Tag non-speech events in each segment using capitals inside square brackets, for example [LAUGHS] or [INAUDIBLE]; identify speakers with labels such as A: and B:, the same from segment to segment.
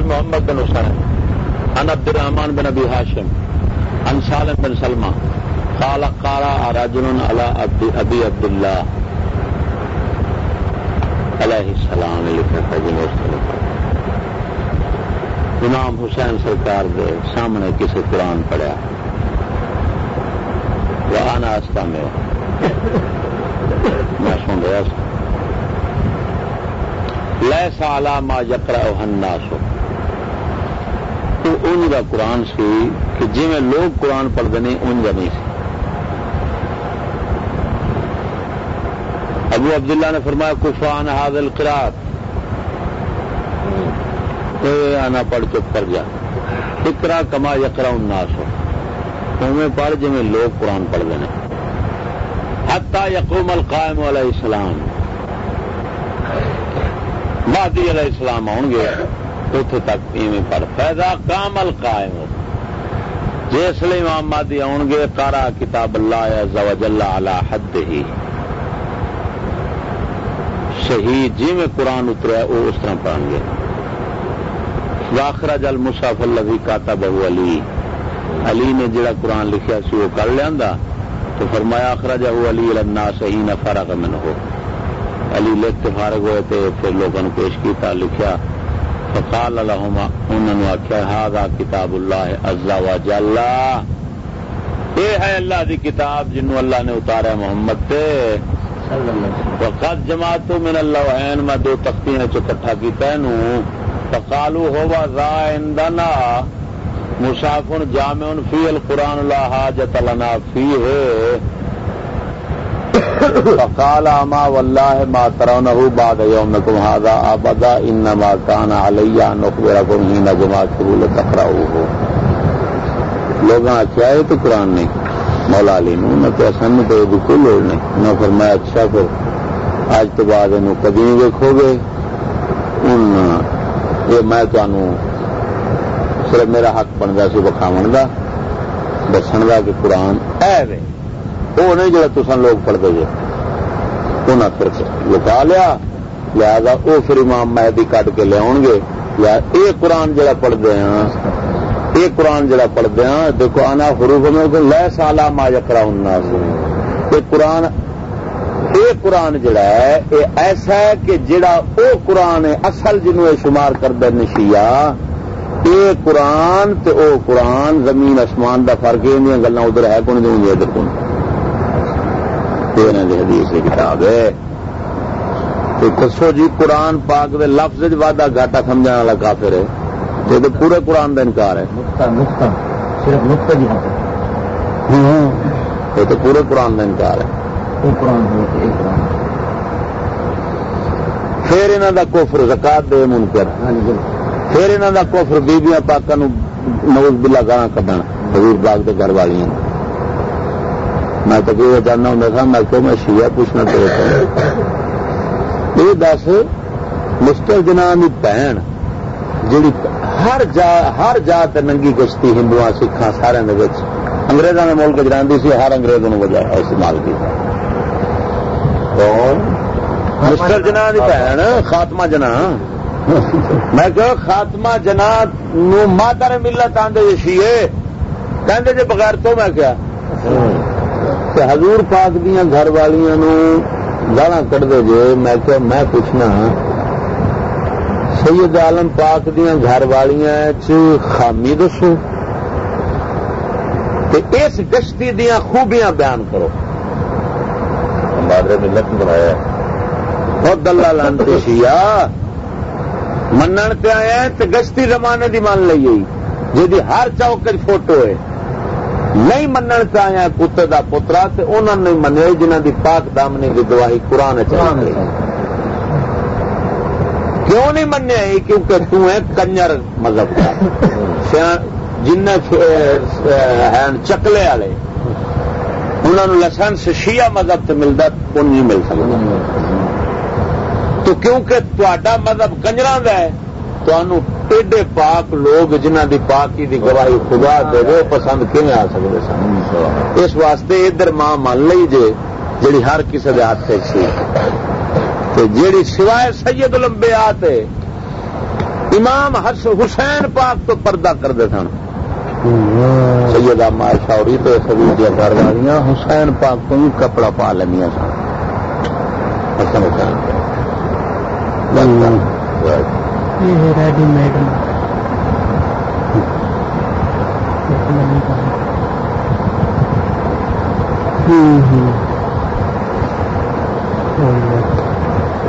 A: عن محمد بن حسین عن عبد الرحمان بن ابی ہاشم عن سالم بن سلمہ، قال قارا رجل على ابی عبد اللہ علیہ السلام لکھا تھا امام حسین سرکار دے سامنے کسی قرآن پڑھا وہ آنا آستا میں۔ میں سن رہا سا لے سالا ما جکرا ہننا سو تو ان کا قرآن سی کہ جی میں لوگ قرآن پڑھتے ہیں ان کا نہیں سی۔ ابو عبداللہ نے فرمایا کفان حاضل قرات آنا پڑھ چپ کر جا اکرا کما یکرا اناس ہو تمہیں پڑھ جی میں لوگ قرآن پڑھتے ہیں حتا یقوم القائم علیہ السلام۔ مہدی علیہ السلام آؤ گے۔ اتنے تک ایویں پر فیضا کام القائم جس لیے امام مہدی آؤ گے کارا کتاب اللہ زوجل علی حد ہی شہید جی میں قرآن اترا وہ اس طرح پڑھیں گے۔ واخرا جل مساف اللہ کاتا بہو علی۔ علی نے جڑا قرآن لکھیا سی، وہ کر لیا تو فرمایا آخرا جا وہ علی النا صحیح نہ فرق من ہو علی لکھ کے فارغ ہوئے تھے پھر لوگوں نے پیش کیا لکھا فقال الحما انہوں نے آخیا ہاں کتاب اللہ ازا و جلا یہ ہے اللہ دی کتاب جنوں اللہ نے اتارا محمد تے۔ وقت جماعت من اللہ عین میں دو تختیاں چکٹھا کیتا ہے فقالو ہوا را اندنا مسافر جامع فی القرآن، لا حاجت لنا فی ہے فقال اما والله ما ترونه بعد يومكم هذا ابدا انما كان علي ان اخبركم حين جمعت لتقرؤوه لوگ آخیا اچھا یہ تو قرآن نہیں. مولا علی نو نہ کہ سن تو بالکل لوڑ نہیں. نہ فرمایا اچھا پھر آج تو بعد یہ کدی نہیں دیکھو گے. ان یہ میں تمہوں صرف میرا حق بنتا سی بکھاو کا دسن کا کہ قرآن ہے وہ نہیں جڑا تسان لوگ پڑھتے جی۔ انہیں پھر لکا لیا، لہذا وہ پھر امام مہدی کٹ کے لیا گے۔ یا یہ قرآن جڑا پڑھتے ہیں یہ قرآن جڑا پڑھتے ہیں، دیکھو آنا حروف میں لے سالا ما یکرا ہونا یہ قرآن یہ قرآن جڑا ہے یہ ایسا ہے کہ جڑا او قرآن ہے، اصل جنوب شمار کر نشیا یہ قرآن تے او قرآن، زمین آسمان دا فرق یہ گلا ادھر ہے، کون دیں ادھر کون؟ حدیث کی کتاب ہے۔ دسو جی قرآن پاک دے لفظ واڈا گاٹا سمجھنے والا کافر ہے۔ یہ تو پورے قرآن کا انکار ہے۔ یہ تو پورے قرآن کا انکار ہے۔ پھر انہوں کا کوفر زکات دے منکر۔ پھر انہوں کا کوفر بیبیاں پاکوں نوز بلا گانا کھڈن حضور باغ کے گھر والی میں تو جانا ہوں تھا میں کہ میں شیعہ پوچھنا تیرے یہ دس مسٹر جنان کی بہن جی ہر جا ہر جات ننگی گشتی ہندو سکھان سارے انگریزوں نے ملک جاندی سی ہر انگریز وجہ استعمال کیا مسٹر جنا کی بہن خاتمہ جنا میں کہ خاتمہ جنا ماتا نے ملت آدھے شیے کہ بغیر تو میں کیا کہ حضور پاک دیا گھر والوں گالا کٹ دے جے، میں کہ میں پوچھنا ہاں، سید عالم پاک دیا گھر والیاں خامی دسو؟ اس گشتی دیا خوبیاں بیان کرو۔ بادر ملت بنایا۔ بہت دلہ لانتے شیا منن پہ آیا گشتی زمانے دی مان لی جی ہر چوک فوٹو ہے۔ نہیں منن پہ آیا کتے دا پترا تو انہوں نے منیا جنہ دی پاک دامنی کی گواہی قرآن چاہیے۔ کیوں نہیں منیا کیونکہ تو ہے کنجر مذہب کا۔ جن چکلے والے۔ انہوں لائسنس شیعہ مذہب سے ملتا وہ نہیں مل سکتا۔ تو کیونکہ تا مذہب کنجر ہے ایڈے پاک لوگ جنہ دی پاکی دی گواہی خدا دے وہ پسند کیون آ سکتے سن؟ اس واسطے ادھر ماں مان لی جے جڑی ہر کسی کے ہاتھ سی۔ جیڑی سوائے سید لمبے آتے امام حسین پاک تو پردہ کرتے سن۔ سیدہ مائشہ اور تو سبھی دیا گھر والیاں حسین پاک بھی کپڑا پا لینیا سن۔ حسن حسین
B: ریڈی میڈ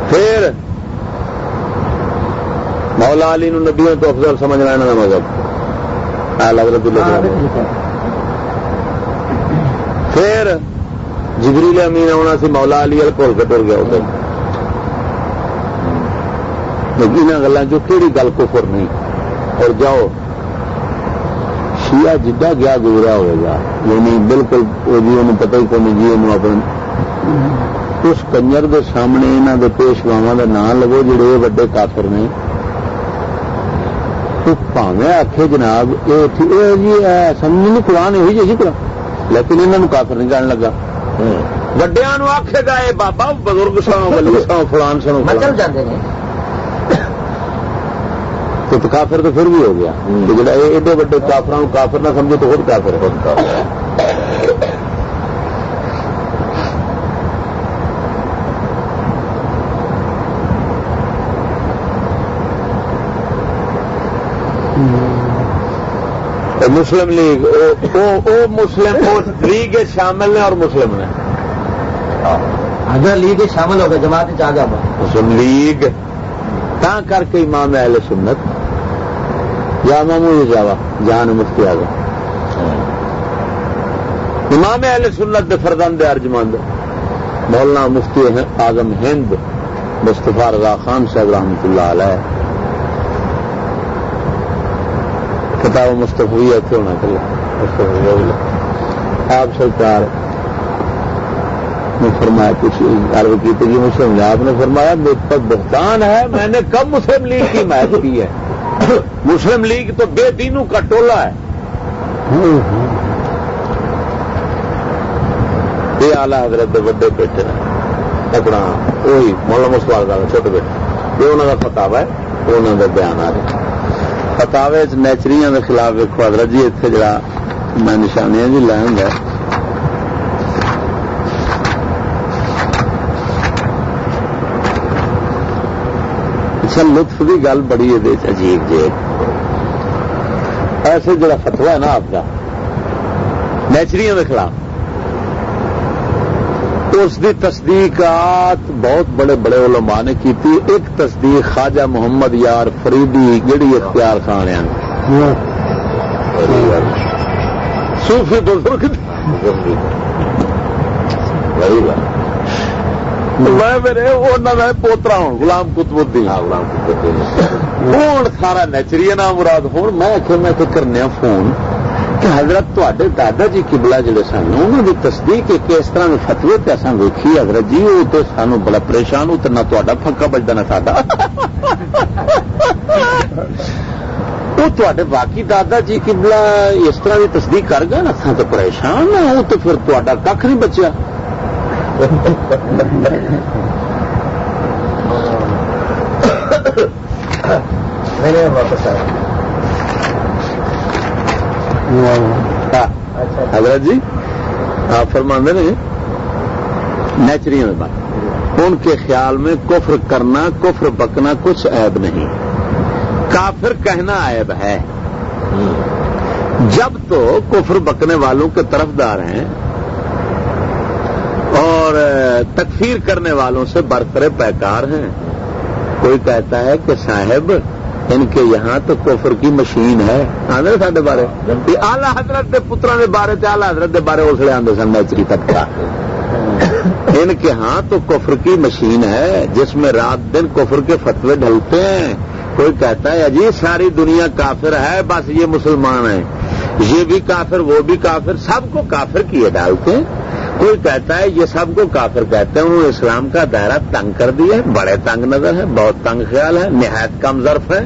A: پھر مولا علی نو نبیوں تو افضل سمجھنا یہاں کا مذہب۔ حضرت پھر جبریل امین آنا سی مولا علی کھول کے ٹر گیا ادھر۔ ان گلوں چ کہڑی گل کفر نہیں۔ اور جاؤ شیعہ جدہ گیا گزرا ہوئے گا یعنی بالکل جی انہوں پتہ ہی کون جی انہوں اپنے اس کنجر دے سامنے یہاں کے پیشواوا کا نام لگو جڑے وڈے کافر نے۔ تو پاوے آخے جناب یہ جی سمجھ نہیں قرآن یہ جی قرآن۔ لیکن انہوں کافر نہیں جان لگا۔ وڈیا آخے گا یہ بابا بزرگ سو فلان سو
B: چل جاتے ہیں
A: تو کافر تو پھر بھی ہو گیا۔ جڑا ایڈے وڈے کافر کافر نہ سمجھے تو خود کافر خود کافر مسلم لیگ او مسلم لیگ شامل نے اور مسلم نے
B: اگر لیگ شامل ہو گئے جماعت
A: مسلم لیگ تا کر کے امام اہل سنت یا مامو جاوا، جہان مفتی آ امام اہل سنت دے فردان دے ارجمند، مولانا مفتی آزم ہند مستفا رضا خان صاحب رحمۃ اللہ علیہ۔ کتاب مستفی اتنے ہونا چاہیے آپ سرکار نے فرمایا، کچھ عرض کی تھی مسلم آپ نے فرمایا میرے پر بہتان ہے، میں نے کب مسلم لیگ کی حمایت کی ہے۔ مسلم لیگ تو بے دینوں کا ٹولہ ہے۔ یہ آلہ حضرت وڈے بیٹے نے اپنا وہی مولا مسوال کا چھوٹے بیٹے۔ یہ انہوں کا فتوا ہے انہوں کا بیان آ رہا فتاوے نیچریاں کے خلاف ویکو حضرت جی اتنے جڑا میں نشانیاں جی لائن ہے۔ اچھا لطف کی گل بڑی یہ عجیب جی۔ ایسے جڑا فتوا ہے نا آپ کا نیچریوں کے خلاف۔ اس دی تصدیقات بہت بڑے بڑے علماء نے کی ایک تصدیق خواجہ محمد یار فریدی گڑی اختیار خان صوفی بزرگ میں میرے پوترا ہوں گلام کتب الدین۔ غلام کتب الدین۔ ہوں سارا نیچری نام مراد ہوں میں آخر میں تو کرنے فون کہ حضرت تے دادا جی کبلا جڑے سن انہوں کی تصدیق ایک اس طرح فتوے پہ اصل ویکھی حضرت جی وہ تو سانو بڑا پریشان ہو تو نہ تا پکا بجتا نہ سا وہ تے باقی دادا جی کبلا اس طرح کی تصدیق کر گئے نا تو پریشان ہاں وہ تو پھر تا کھ نہیں بچیا۔ اچھا۔ حضرت جی آپ فرماندے نے نیچری بات۔ ان کے خیال میں کفر کرنا، کفر بکنا کچھ عیب نہیں۔ کافر کہنا عیب ہے۔ جب تو کفر بکنے والوں کے طرف دار ہیں تکفیر کرنے والوں سے برترے پیکار ہیں۔ کوئی کہتا ہے کہ صاحب، ان کے یہاں تو کفر کی مشین ہے۔ آدھے سارے بارے۔ آلہ حضرت کے پترا کے بارے آلہ حضرت کے بارے اس لیے آدھے سن میچری تک ان کے ہاں تو کفر کی مشین ہے، جس میں رات دن کفر کے فتوے ڈلتے ہیں۔ کوئی کہتا ہے اجی ساری دنیا کافر ہے، بس یہ مسلمان ہیں۔ یہ بھی کافر، وہ بھی کافر، سب کو کافر کیے ڈالتے ہیں۔ کوئی کہتا ہے یہ سب کو کافر کہتے ہیں انہوں نے اسلام کا دائرہ تنگ کر دیا ہے بڑے تنگ نظر ہے بہت تنگ خیال ہے نہایت کم ظرف ہے۔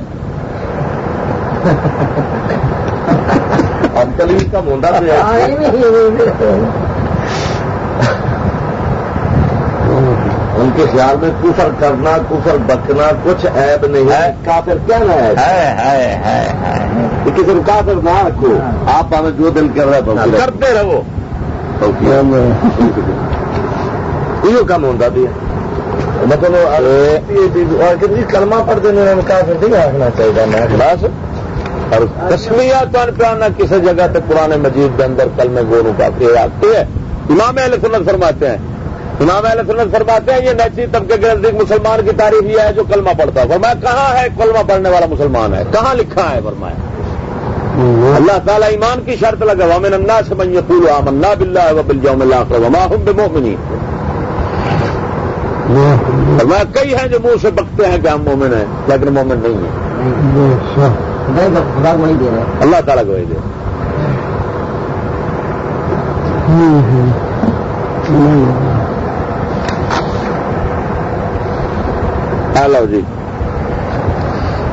A: کا مونڈا ان کے خیال میں کفر کرنا کفر بکنا کچھ عیب نہیں ہے۔ کافر کیا ہے؟ کسی کو کافر نہ رکھو۔ آپ ہمیں جو دل کر رہے ہیں کرتے رہو۔ یہ کم ہوتا بھی مطلب کلمہ پڑھتے ہیں کافر نہیں آخنا چاہیے میں۔ خلاص۔ اور کشمیا تو پہ کسی جگہ تک پرانے مجید کے اندر کل میں گورو کا آتی ہے امام اہل سنت فرماتے ہیں۔ امام اہل سنت فرماتے ہیں یہ نیچی طبقے کے نزدیک مسلمان کی تاریخ یہ ہے جو کلمہ پڑھتا ہے۔ فرمایا کہاں ہے کلمہ پڑھنے والا مسلمان ہے؟ کہاں لکھا ہے؟ فرمایا۔ اللہ تعالیٰ ایمان کی شرط لگا وامن اللہ سے من یقول آمنا باللہ و بالجوم الاخر وما هم بمؤمنین فرمایا، کئی ہیں جو منہ سے بکتے ہیں کہ ہم مومن ہیں، لیکن مومن نہیں ہیں۔ اللہ تعالیٰ کو دے۔ ہاں، ہلو جی۔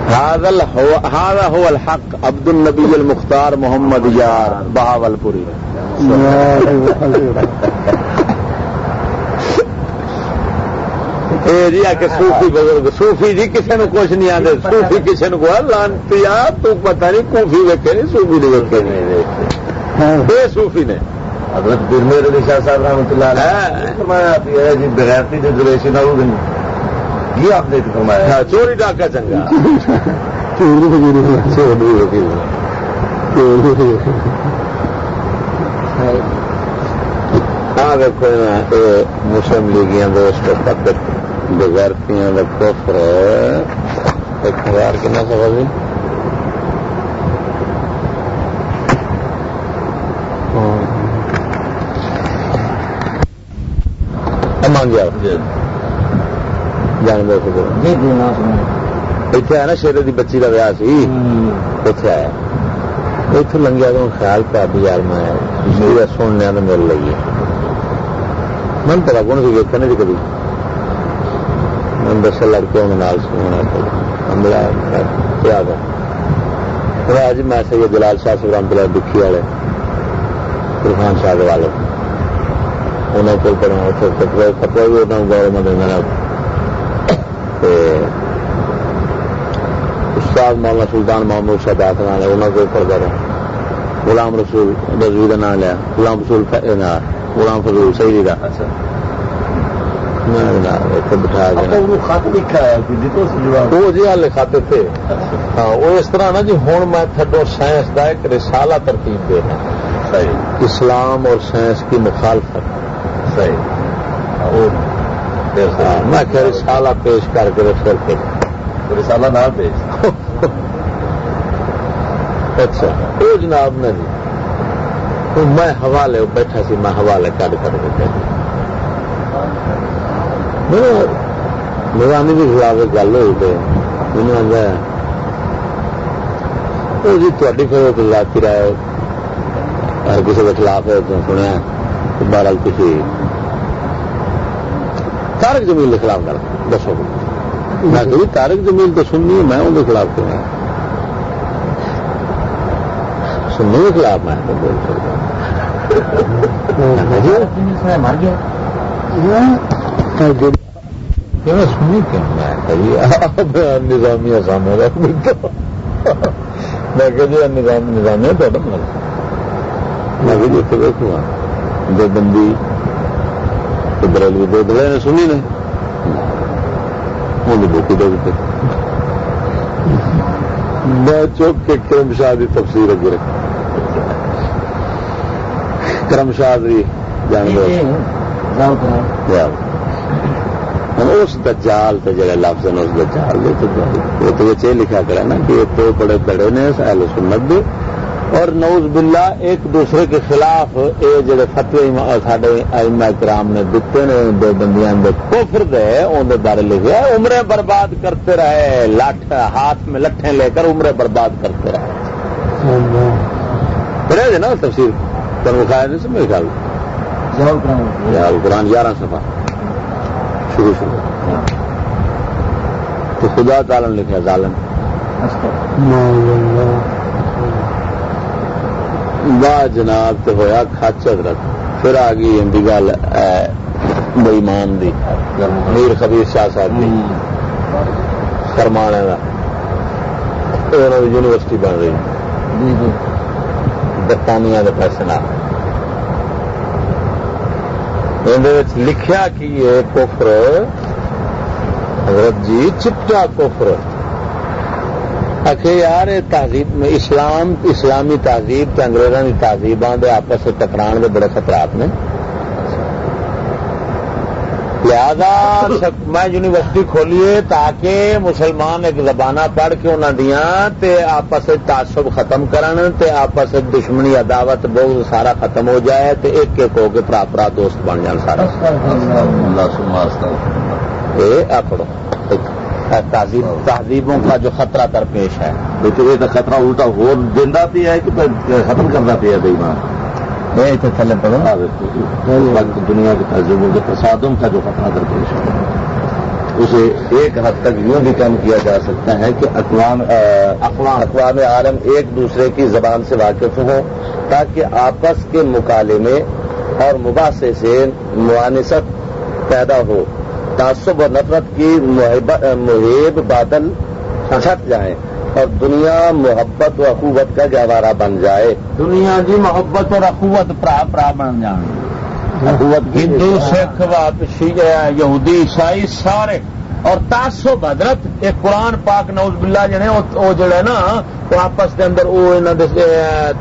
A: هذا هو الحق. عبد النبی المختار محمد یار بہاول پوری [LAUGHS] جی آ کے سوفی بزرگ سوفی جی کسی نے کچھ نہیں آتے سوفی کسی نے کو لانتی تو پتا نہیں کوفی ویکے نہیں سوفی نے ویکے نہیں بے صوفی نے. حضرت برمیر علی شاہ صاحب رحمۃ اللہ فرمایا جی بغیرتی جو دریشی نہ ہو گئی۔ یہ آپ نے فرمایا چوری ڈاکہ چنگا۔ [LAUGHS] ہاں دیکھو مسلم لیگیاں دوست بغیرتیاں کفر ایک ہزار کنا سفر جی مانگیا جانور اتنے آیا نا شیر کی بچی کا ویاہ سی اتنے آیا اتو لنگیا تو خیال پہ بھی یار میں سننے تو مل ہے من پتا کون سی ویکنے سی کبھی میں دس لڑکے یاد ہے آج میں سید جلال شاہ سبرام پلا دکھی والے عرفان شاہ والے انہوں کو فتوا بھی انہوں گور میں دینا استاد مولانا سلطان محمود شاہ داخل والے انہوں کو اوپر کرا غلام رسول رضوی کا نام لیا غلام رسول غلام فضول صحیح کا بٹھا وہ جی ہال تھے۔ ہاں وہ اس طرح نا جی ہوں میں تھڈو سائنس کا ایک رسالہ ترتیب دے رہا اسلام اور سائنس کی مخالفت۔ میں کہ رسالہ پیش کر کے پھر کے۔ رسالہ نہ پیش اچھا وہ جناب نے جی میں حوالے بیٹھا سی، میں حوالے کٹ کر کے نظامی کے خلاف گل ہوئی تو مجھے وہ جی تاری پھر ذاتی رائے ہر کسی کے خلاف سنیا بہرحال کسی تارک زمین کے خلاف کر دسو۔ میں کہ تارک زمین تو سننی میں ان خلاف کیوں سننے کے خلاف میں بول سنی کیوں؟ میں نظامیہ سامنے رکھ میں کہ جی نظام نظامیہ تو میں کہ جی دیکھوں دو بندی بریلوی دو دلے نے سنی نے دیتے میں چوک کے کرم شاہ کی تفصیل اگے رکھ۔ کرم شاہ جانور اس دجال تے جڑے لفظ نے اس دجال وہ تو یہ لکھا کرا نا کہ یہ تو بڑے بڑے نے اہل سنت دے۔ اور نوز باللہ ایک دوسرے کے خلاف یہ جڑے فتوی سارے آئما کرام نے دیتے نے دو بندیاں کوفر دے ان بارے لکھے عمریں برباد کرتے رہے لٹ ہاتھ میں لٹھیں لے کر عمریں برباد کرتے رہے۔ رہے نا تفصیل تم کھایا نہیں میرے خیال؟ قرآن گیارہ سفا شروع شروع۔ تو خدا تعالی لکھا ظالم۔ واہ جناب تو ہوا کچ حضرت۔ پھر آ گئی ان کی گل بئیمان دی۔ میر خبیر شاہ صاحب دی۔ فرمانے کا یونیورسٹی بن رہی۔
B: جی جی۔
A: برطانیہ کے پیسے لکھیا کی ہے کفر؟ حضرت جی چپٹا کفر۔ اکھے یار تہذیب میں اسلام اسلامی تہذیب تے انگریزوں کی تہذیباں آپس ٹکران کے بڑے خطرات نے۔ لہذا میں یونیورسٹی کھولیے تاکہ مسلمان ایک زبانہ پڑھ کے انہوں دیا تے آپس تعصب ختم کرن تے آپس دشمنی عداوت بہت سارا ختم ہو جائے تے ایک ایک ہو کے پرا پرا دوست بن جان سارا۔ یہ آکڑو تہذیبوں کا جو خطرہ درپیش ہے۔
C: لیکن یہ تو خطرہ الٹا ہو دینا پہ ہے کہ ختم کرنا پہ ہے بےمان
B: تھلے پڑو
C: دنیا کے تہذیبوں کے تصادم کا جو خطرہ درپیش ہے۔ اسے ایک حد تک یوں بھی کم کیا جا سکتا ہے کہ اقوام اقوام۔ اقوام عالم ایک دوسرے کی زبان سے واقف ہوں تاکہ آپس کے مکالمے اور مباحثے سے معانست پیدا ہو۔ تعصب و نفرت کی محب بادل چھٹ جائیں اور دنیا محبت و اخوت کا گہوارہ بن جائے۔
A: دنیا جی محبت اور اخوت پرا پرا بن جائے
C: اخوت
A: ہندو سکھ یہودی عیسائی سارے اور تعصب حضرت ایک قرآن پاک نوز بلا جنے وہ جڑے نا وہ آپس کے اندر وہ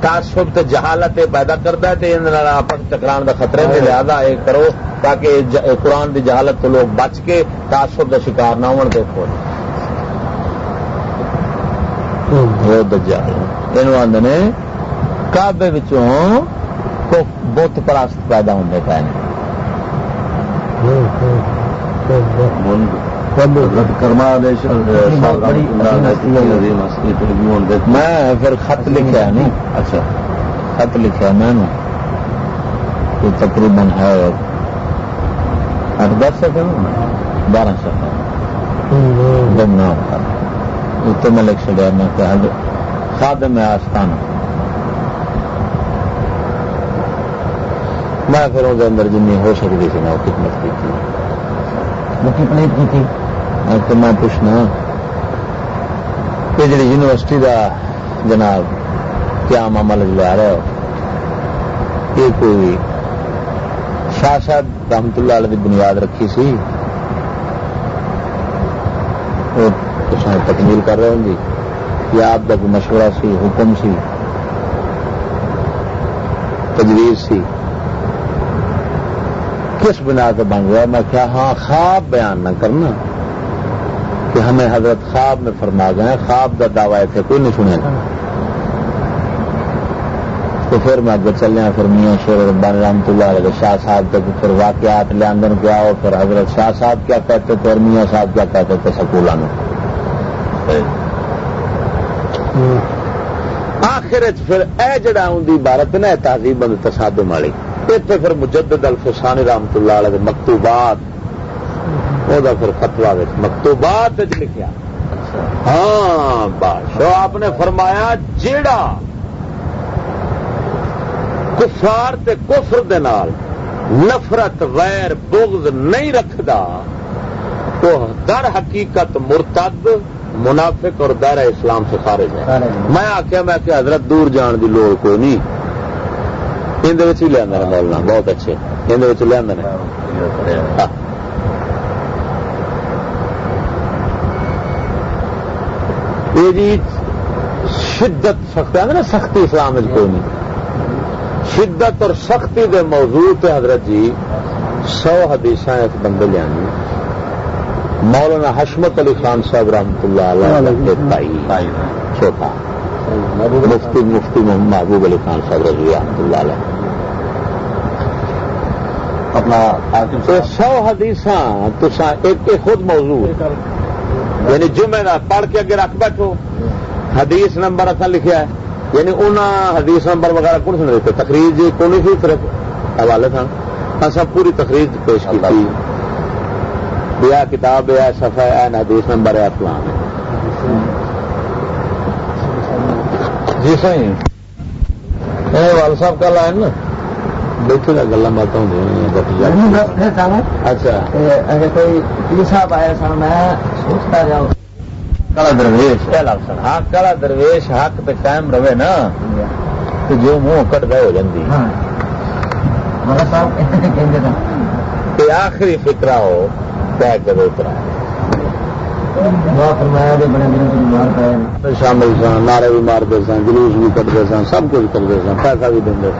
A: تعصب تے جہالت پیدا کرتا ہے آپس ٹکران کا خطرے میں لہٰذا یہ کرو تاکہ قرآن کی جہالت تو لوگ بچ کے تعصب کا شکار نہ ہو دیکھو۔ آدھے کابے بت پرست پیدا ہوتے پے میں پھر خط لکھا نہیں اچھا۔ خط لکھا میں تقریباً ہے۔ دس سیکنڈ بارہ سیکنڈ اتنے میں لکھ چڑیا میں خادم ہے آستان میں پھر وہ اندر جن ہو سکتی تھی میں خدمت کی تھی
B: وہ کتنی کی تھی؟
A: تو میں پوچھنا کہ جی یونیورسٹی کا جناب کیا معاملہ لیا رہے ہو؟ یہ کوئی شاہ صاحب رحمت اللہ علیہ بنیاد رکھی سی؟ تکمیل کر رہے ہوں گی یا آپ کا کوئی مشورہ سی، حکم سی، تجویز سی۔ کس بنا کے بن گیا؟ میں کیا ہاں خواب بیان نہ کرنا۔ کہ ہمیں حضرت خواب میں فرما گئے خواب کا دعوی تھے کوئی نہیں سنے گا۔ تو پھر میں اگر چلے پھر میاں شیر ربان رحمت اللہ علیہ شاہ صاحب تک پھر واقعات لے اندر کیا ہو پھر حضرت شاہ صاحب کیا کہتے تھے اور میاں صاحب کیا کہتے تھے سکولوں میں آخر پھر اے جڑا ہوں عبارت نا تہذیب تصادم والی۔ اتنے پھر مجدد الفسانی رحمت اللہ علیہ مکتوبات۔ وہ پھر فتوا مکتوبات لکھا ہاں بادشاہ آپ نے فرمایا جیڑا کفار تے کفر دے نال نفرت ویر بغض نہیں رکھدا تو در حقیقت مرتد منافق اور دائرہ اسلام سے خارج ہے میں آخیا میں کہ حضرت دور جان دی لوڑ کوئی نہیں اندر ہی لیا بولنا بہت اچھے اندر لیا جی شدت سخت ہے نا سختی اسلام کوئی نہیں۔ شدت اور سختی دے موضوع تے حضرت جی سو حدیث ایک بندے لیا مولانا حشمت علی خان صاحب رحمت اللہ علیہ چھوٹا۔ مفتی مفتی محمد محبوب علی خان صاحب رضی رحمت اللہ علیہ اپنا سو حدیث تو ایک خود موضوع۔ یعنی جمعہ پڑھ کے اگے رکھ بیٹھو حدیث نمبر اصل لکھا ہے یعنی ان حدیث نمبر وغیرہ کون سن دیتے تقریر جی کون سی پھر حوالے سن اصا پوری تقریر پیش کی تھی۔ بیا کتاب ہے سفا ہے حدیث نمبر ہے فلان جی صحیح۔ وال صاحب کل آئے نا؟ بیٹھے گلا بات اچھا
B: اگر کوئی پیر صاحب آیا سن میں سوچتا رہا
C: کلا درویش ہاں کلا درویش حق تے قائم رہے نا تو جو منہ کٹ گئے ہو
B: کہ
C: آخری فکرا ہو طے کرو اترا
A: شامل سن نعرے بھی مارتے سن جلوس بھی کٹتے سن سب کچھ کرتے سن پیسہ بھی دیں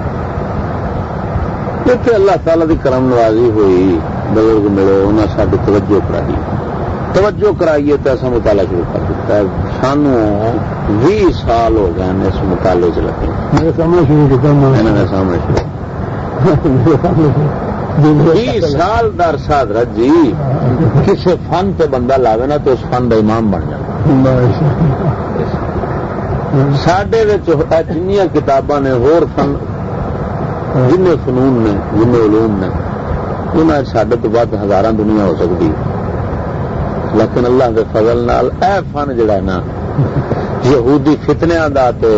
A: اتنے اللہ تعالی کی کرم نوازی ہوئی بزرگ ملے انہیں ساری توجہ کرائی توجہ کرائیے تو ایسا مطالعہ شروع کر دیتا ہے سانو بھی سال ہو گئے ہیں اس مطالعے چ لگے میرے سامنے شروع کیا سامنے شروع سال در ساد جی کسی فن تے بندہ لاوے نا تو اس فن کا امام بن جائے سڈے جنیا کتاباں نے ہور فن جن فنون نے جن علوم نے انہیں سڈے تو بعد ہزار دنیا ہو سکتی۔ لیکن اللہ کے فضل نال اے فن جڑا ہے نا یہودی فتنیا دا تے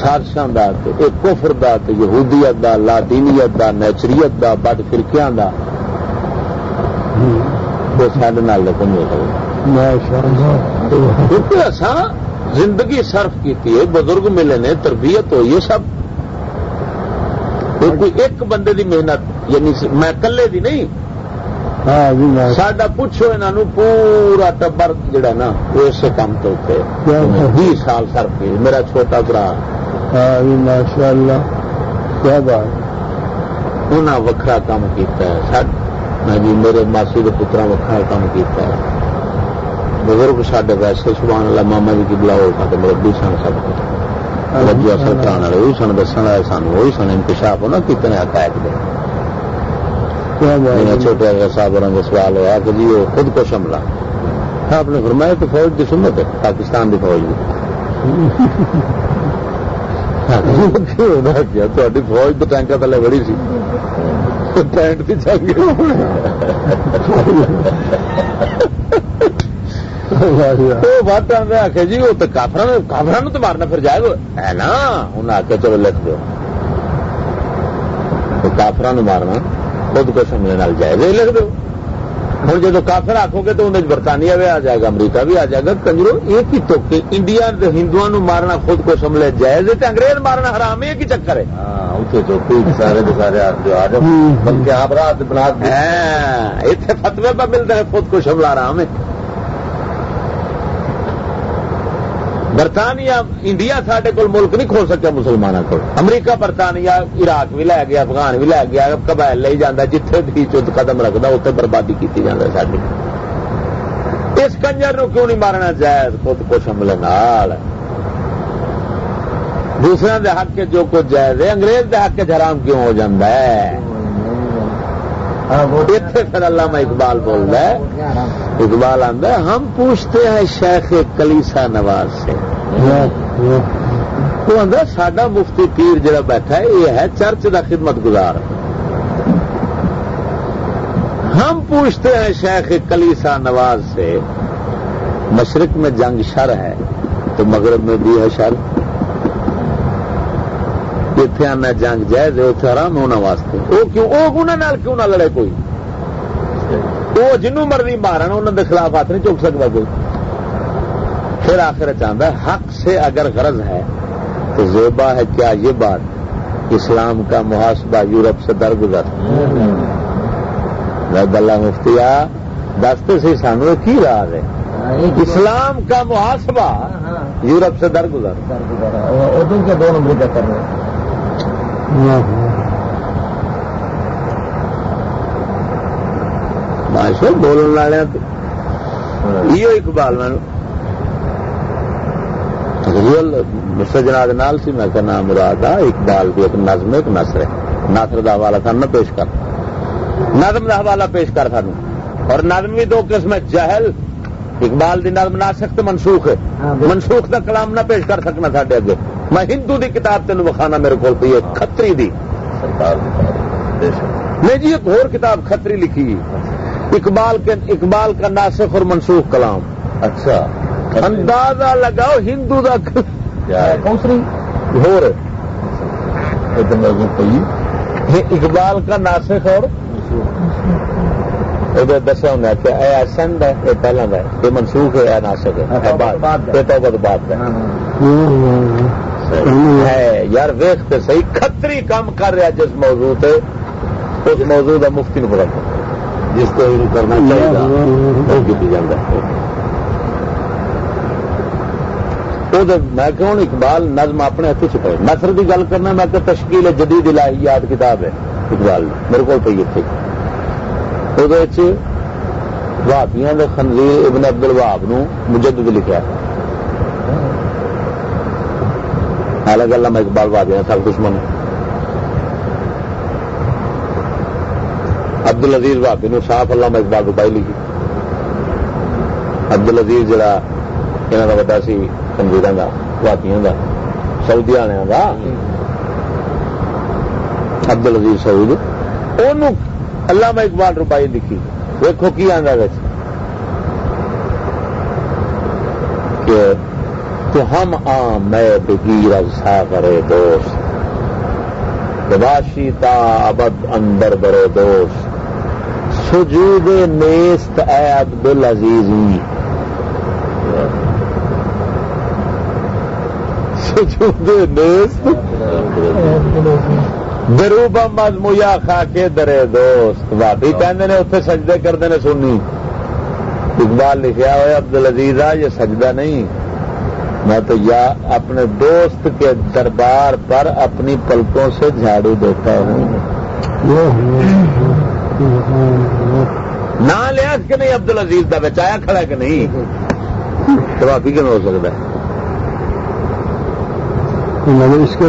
A: سازشاں دا تے اے کفر دا تے یہودیت دا لادینیت دا نیچریت دا بد فرقیاں دا وہ سڈے نال لیکن ہو سکتا۔ زندگی صرف کی بزرگ ملے نے تربیت ہوئی ہے سب کوئی ایک بندے دی محنت یعنی میں کلے دی نہیں۔ ہاں جی، سڈا پوچھو انہوں پورا ٹبر جڑا نا وہ کام تو بیس سال سر کے میرا چھوٹا برا۔ ہاں جی، ماشاء اللہ کیا بات انہیں وکرا کام کیتا ہے۔ جی میرے ماسی کے پترا وکرا کام کیتا ہے۔ بزرگ سڈے ویسے سبحان اللہ ماما جی کی بلاؤ مربی سن سب کچھ توجہ اثر کرانے والے وہی سن والے وہی سن انکشاف ہونا کتنے حقائق دے چھوٹے صاحب اور سوال ہوا کہ جی وہ خود کو شملہ آپ نے فرمایا تو فوج کی سنت ہے پاکستان کی فوج کی تاری فوج تو ٹینکا تھلے بڑی سی پینٹ وٹ آخر جی وہ کافر کافر تو مارنا پھر جائے ہے نا انہیں آ کے چلو لکھ دو کافر مارنا خود کو سمجھنے جائز ہی لکھ دو ہوں جب کافر آخو گے تو انہیں برطانیہ بھی آ جائے گا امریکہ بھی آ جائے گا کنجرو ایک ہی تو انڈیا ہندو مارنا خود کو سمجھے جائز ہے انگریز مارنا حرام ایک ہی چکر ہے سارے سارے بلکہ آپ رات بنا اتنے فتوے پہ ملتا ہے خود کو شملہ آرام ہے برطانیہ، انڈیا سارے کول ملک نہیں کھول سکتا مسلمانوں کو امریکہ، برطانیہ، عراق بھی لے گیا، افغان بھی لے گیا، قبائل لے جانا جتھے بھی چت قدم رکھتا اتنے بربادی کی جانا ساری اس کنجر نو کیوں نہیں مارنا؟ جائز خود کچھ حملے نال۔ دوسرے دے حق کے جو کچھ جائز ہے، انگریز دے حق کے حرام کیوں ہو جاتا ہے؟ ہاں، اتنے پھر اللہ میں اقبال بول رہا ہے۔ اقبال آدھا ہم پوچھتے ہیں شیخ کلیسا نواز سے۔ وہ آدھا سڈا مفتی پیر جڑا بیٹھا ہے، یہ ہے چرچ کا خدمت گزار۔ ہم پوچھتے ہیں شیخ کلیسا نواز سے، مشرق میں جنگ شر ہے تو مغرب میں بھی ہے شر۔ اتنے آنا جنگ جائز ہے اتنے آرام ہونا واسطے۔ وہ کیوں؟ وہ کیوں نہ لڑے کوئی؟ وہ جنوں مرضی مارن انہوں کے خلاف ہاتھ نہیں چک سکتا کوئی۔ پھر آخر چاہتا ہے حق سے اگر غرض ہے تو زیبا ہے کیا یہ بات؟ اسلام کا محاسبہ یورپ سے درگزر۔ اللہ مفتی دستے سے سانو کی راز ہے؟ اسلام کا محاسبہ یورپ سے درگزر۔
B: کے دو نمبر کر رہے
A: ماشاء بولنے والے یہ اقبال میں سجنا نال سی میں کہنا مراد آ اقبال کی ایک نظم ایک نسر ہے۔ نثر کا حوالہ سن پیش کر۔ نظم کا حوالہ پیش کر سانو۔ اور نظم بھی دو قسم جہل اقبال دی نظم ناسک منسوخ ہے۔ منسوخ کا کلام نہ پیش کر سکنا سڈے اگے۔ میں ہندو دی کتاب تین وکھانا میرے کو پی ہے کتری دی۔ میں جی ایک اور کتاب کتری لکھی۔ اقبال کے اقبال کا ناسخ اور منسوخ کلام۔
C: اچھا۔
A: اندازہ لگاؤ ہندو اقبال کا ناسک اور دسیا ہوں کہ اے سند ہے یہ پہلے کا یہ منسوخ ہے یہ ناسک ہے بات ہے۔ یار ویخ تو صحیح کتری کام کر رہا جس موضوع تے۔ اس موضوع کا مفتی نے پڑا جس کو کرنا چاہیے میں کہ اقبال نظم اپنے ہاتھ چپائے نثر کی گل کرنا میں کہ تشکیل جدید الہیات کتاب ہے۔ اقبال میرے کو پی اتنے وابیاں خنزیر ابن عبد الواب نو مجدد لکھا الگ اللہ میں اقبال وابیاں سب دشمن عبد العزیز بھابی نو صاف اللہ میں اقبال روپائی لکھی۔ عبد العزیز جڑا یہاں کا وا سی کنجیر کا واقعی کا سعودی والوں کا ابدل عزیز سعود اللہ میں اقبال روپائی لکھی۔ ویکو کی آدھا کہ تو ہم آم میں بگیر کرے دوست باشی تا ابد اندر برے دوست۔ سجود نیست اے عبد العزیزی دروبا مزمویا کھا کے درے دوست۔ بھابی کہتے ہیں اتنے سجدے کرتے ہیں سنی۔ اقبال لکھا ہوا عبد العزیز یہ سجدہ نہیں۔ میں تو یا اپنے دوست کے دربار پر اپنی پلکوں سے جھاڑو دیتا ہوں۔ نہ لیا کہ نہیں عبد العزیز کا بچایا کھڑا کہ نہیں؟ تو کیوں ہو سکتا ہے؟
B: اس کے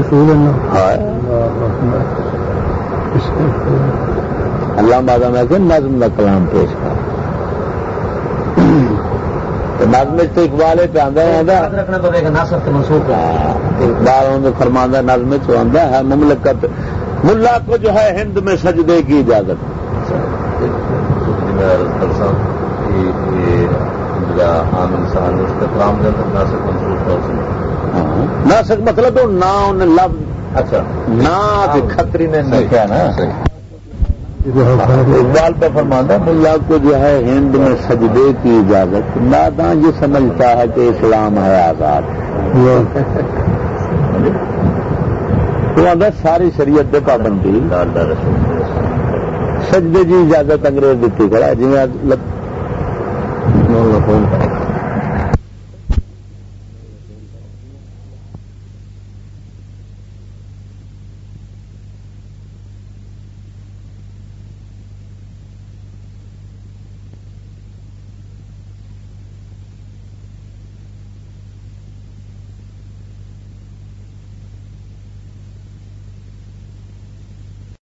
A: اللہ بادہ میں کہ نظم کا کلام پیش کر۔ نظم تو اقبال پہ اقبال فرماندہ نظم چاہتا ہے مملکت ملا کو جو ہے ہند میں سجدے کی اجازت۔ عام انسان اس کا کلام دے ناسک منسوخ طور ناسک مطلب تو نہ انہیں لفظ۔ اچھا۔ نہ خطری نے لکھا نا اقبال پہ فرمانا ملا کو جو ہے ہند میں سجدے کی اجازت ناداں یہ سمجھتا ہے کہ اسلام ہے آزاد۔ تو ساری شریعت دے پابندی۔ سجدے کی اجازت انگریز دیتی کھڑا جی